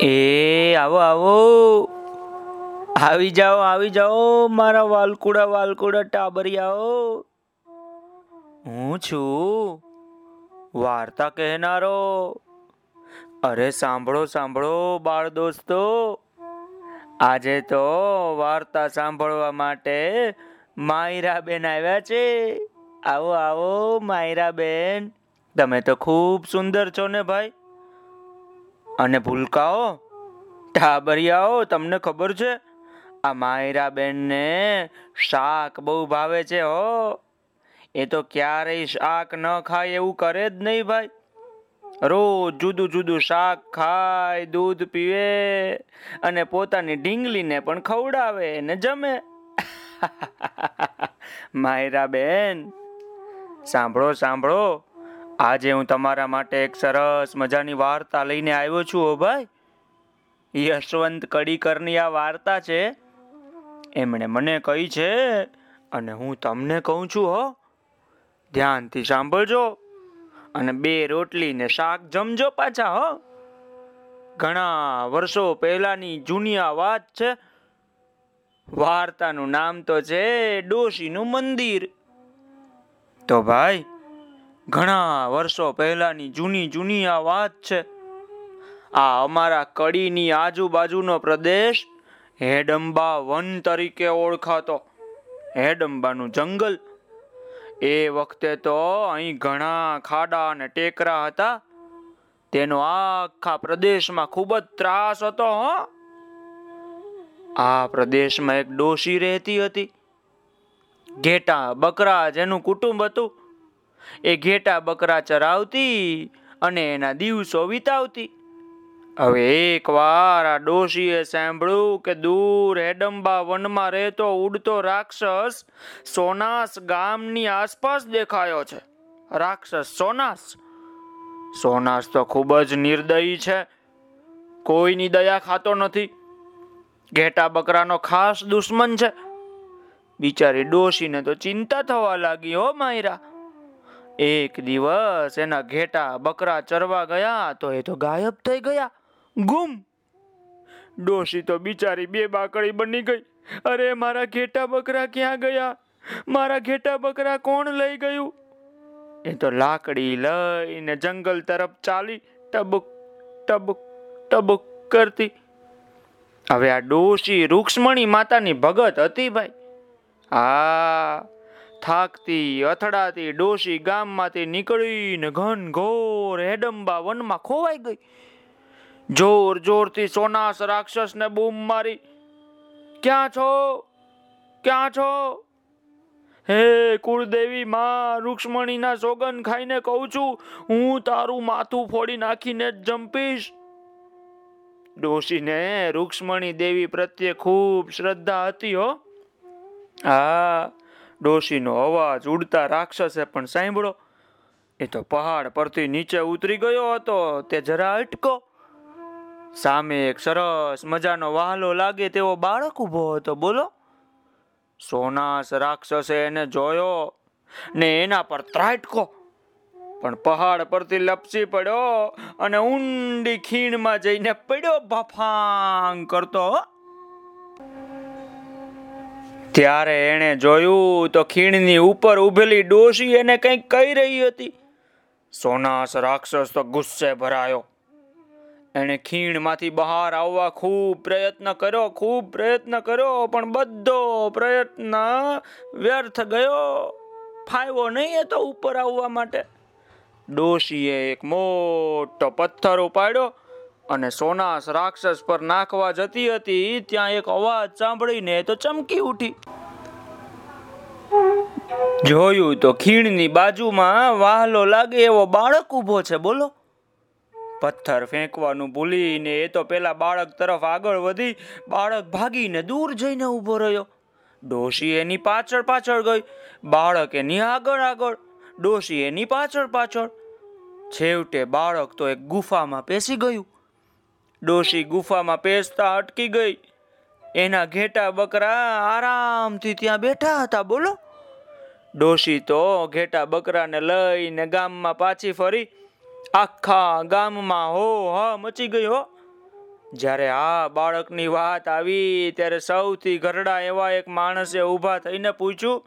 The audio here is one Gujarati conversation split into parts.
એ, આવો આવો. આવી જાઓ આવી જાઓ. મારા વાલકુડા વાલકુડા ટાબરિયાઓ. હું છું વાર્તા કહેનારો. અરે, સાંભળો સાંભળો, બાળ દોસ્તો. આજે તો વાર્તા સાંભળવા માટે માયરાબેન આવ્યા છે. આવો આવો, માયરાબેન. તમે તો ખૂબ સુંદર છો ને ભાઈ. અને ભૂલકાઓ ટાબરિયાઓ તમને ખબર છે? આ માયરા બેનને શાક બહુ ભાવે છે, હો. એ તો ક્યારેય શાક ન ખાય એવું કરે જ નહીં ભાઈ. રોજ જુદું જુદું શાક ખાય, દૂધ પીવે અને પોતાની ઢીંગલીને પણ ખવડાવે ને જમે. માયરા બેન સાંભળો સાંભળો. આજે હું તમારા માટે એક સરસ મજાની વાર્તા લઈને આવ્યો છું હો ભાઈ. યશવંત કડીકરની આ વાર્તા છે. એમણે મને કહી છે અને હું તમને કહું છું, હો. ધ્યાનથી સાંભળજો અને બે રોટલી ને શાક જમજો પાછા, હો. ઘણા વર્ષો પહેલાની જૂની આ વાત છે. વાર્તાનું નામ તો છે ડોશીનું મંદિર. તો ભાઈ ઘણા વર્ષો પહેલાની જૂની જૂની આ વાત છે. આ અમારા કડીની આજુબાજુનો પ્રદેશ હેડંબા વન તરીકે ઓળખાતો. હેડંબાનું જંગલ. એ વખતે તો અહીં ઘણા ખાડા અને ટેકરા હતા. તેનો આખા પ્રદેશમાં ખૂબ જ ત્રાસ હતો, હો. આ પ્રદેશમાં એક ડોશી રહેતી હતી. ઘેટા બકરા જેનું કુટુંબ હતું. એ ઘેટા બકરા ચરાવતી અને એના દિવસો વિતાવતી. હવે એક વાર આ ડોશીએ સાંભળ્યું કે દૂર હેડંબા વનમાં રહેતો ઉડતો રાક્ષસ સોનાસ ગામની આસપાસ દેખાયો છે. રાક્ષસ સોનાસ? સોનાસ તો ખૂબ જ નિર્દયી છે. કોઈની દયા ખાતો નથી. ઘેટા બકરાનો ખાસ દુશ્મન છે. બિચારી ડોશીને તો ચિંતા થવા લાગી હો માયરા. એક દિવસ એના ઘેટા બકરા ચરવા ગયા તો એ તો ગાયબ થઈ ગયા. ગુમ. ડોશી તો બિચારી બે બાકડી બની ગઈ. અરે મારા ઘેટા બકરા ક્યાં ગયા? મારા ઘેટા બકરા કોણ લઈ ગયું? એ તો લાકડી લઈને જંગલ તરફ ચાલી ટબુક ટબુક ટબુક કરતી. હવે આ ડોશી રૂક્ષ્મણી માતાની ભગત હતી ભાઈ. આ થાકતી, અથડાતી, ડોશી ગામમાંથી નીકળીને ઘન ઘોર હેડંબા વનમાં ખોવાઈ ગઈ. જોર જોરથી સોનાસ રાક્ષસને બૂમ મારી. ક્યાં છો? ક્યાં છો? હે કુળદેવી, માં રૂક્ષ્મણીના સોગન ખાઈને કહું છું, હું તારું માથું ફોડી નાખીને જ જંપીશ. ડોશીને રૂક્ષ્મણી દેવી પ્રત્યે ખૂબ શ્રદ્ધા હતી હો. હા ડોશીનો અવાજ ઉડતા રાક્ષસે પણ સાંભળો. એ તો પહાડ પરથી નીચે ઉતરી ગયો હતો, તે જરા અટકો. સામે એક સરસ મજાનો વહાલો લાગે તેવો બાળક ઊભો હતો, બોલો. સોનાસ રાક્ષસે એને જોયો ને એના પર ત્રાટકો. પણ પહાડ પરથી લપસી પડ્યો અને ઊંડી ખીણમાં જઈને પડ્યો બફાંગ કરતો ત્યારે એણે જોયું તો ખીણની ઉપર ઉભેલી ડોશી એને કંઈક કહી રહી હતી. સોનાસ રાક્ષસ તો ગુસ્સે ભરાયો. એણે ખીણમાંથી બહાર આવવા ખૂબ પ્રયત્ન કર્યો, ખૂબ પ્રયત્ન કર્યો, પણ બધો પ્રયત્ન વ્યર્થ ગયો. ફાયવો નહીં એ તો ઉપર આવવા માટે. ડોશીએ એક મોટો પથ્થર ઉપાડ્યો અને સોનાસ રાક્ષસ પર નાખવા જતી હતી. ત્યાં એક અવાજ સાંભળીને તો ચમકી ઉઠી. જોયું તો ખીણની બાજુમાં વાહલો લાગે એવો બાળક ઊભો છે, બોલો. પથ્થર ફેંકવાનું ભૂલીને એ તો પેલા બાળક તરફ આગળ વધી બાળક ભાગીને દૂર જઈને ઊભો રહ્યો. ડોશી એની પાછળ પાછળ ગઈ, બાળક એની આગળ આગળ, ડોશી એની પાછળ પાછળ. છેવટે બાળક તો એક ગુફામાં પેસી ગયું. ડોશી ગુફામાં પેસતા અટકી ગઈ. એના ઘેટા બકરા આરામથી ત્યાં બેઠા હતા, બોલો. ડોશી તો ઘેટા બકરાને લઈને ગામમાં પાછી ફરી. આખા ગામમાં હો, હા, મચી ગઈ હો. જ્યારે આ બાળકની વાત આવી, ત્યારે સૌથી ઘરડા એવા એક માણસે ઊભા થઈને પૂછ્યું,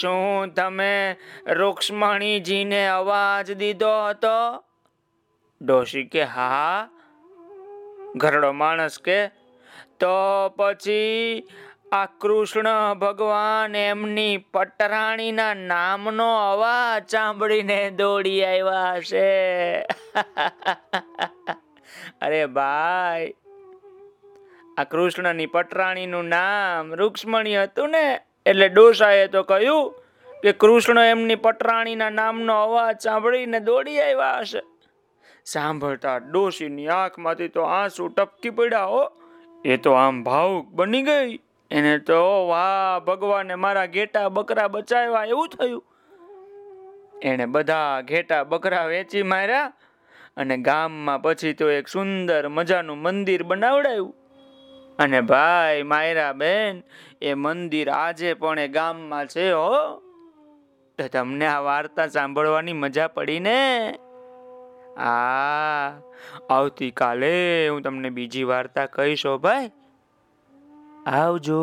શું તમે રૂક્ષ્મણીજીને અવાજ દીધો હતો? ડોશી કે, હા. ઘરડો માણસ કે, તો પછી આ કૃષ્ણ ભગવાન એમની પટરાણીના નામનો અવાજ સાંભળીને દોડી આવ્યા હશે. અરે ભાઈ, આ કૃષ્ણની પટરાણીનું નામ રૂક્ષ્મણી હતું ને, એટલે ડોસાએ તો કહ્યું કે કૃષ્ણ એમની પટરાણીના નામનો અવાજ સાંભળીને દોડી આવ્યા હશે. સાંભળતા ડોશીની આંખમાંથી તો આંસુ ટપકી પડ્યા હો. એ તો આમ ભાવુક બની ગઈ. એને તો વાહ, ભગવાને મારા ઘેટા બકરા બચાવ્યા. એવું થયું. એણે બધા ઘેટા બકરા વેચી માર્યા અને ગામમાં પછી તો એક સુંદર મજાનું મંદિર બનાવડાયું. અને ભાઈ, માયરા બેન, એ મંદિર આજે પણ એ ગામમાં છે, હો. તો તમને આ વાર્તા સાંભળવાની મજા પડી ને? આ, આવતીકાલે હું તમને બીજી વાર્તા કહીશ ભાઈ. આવજો.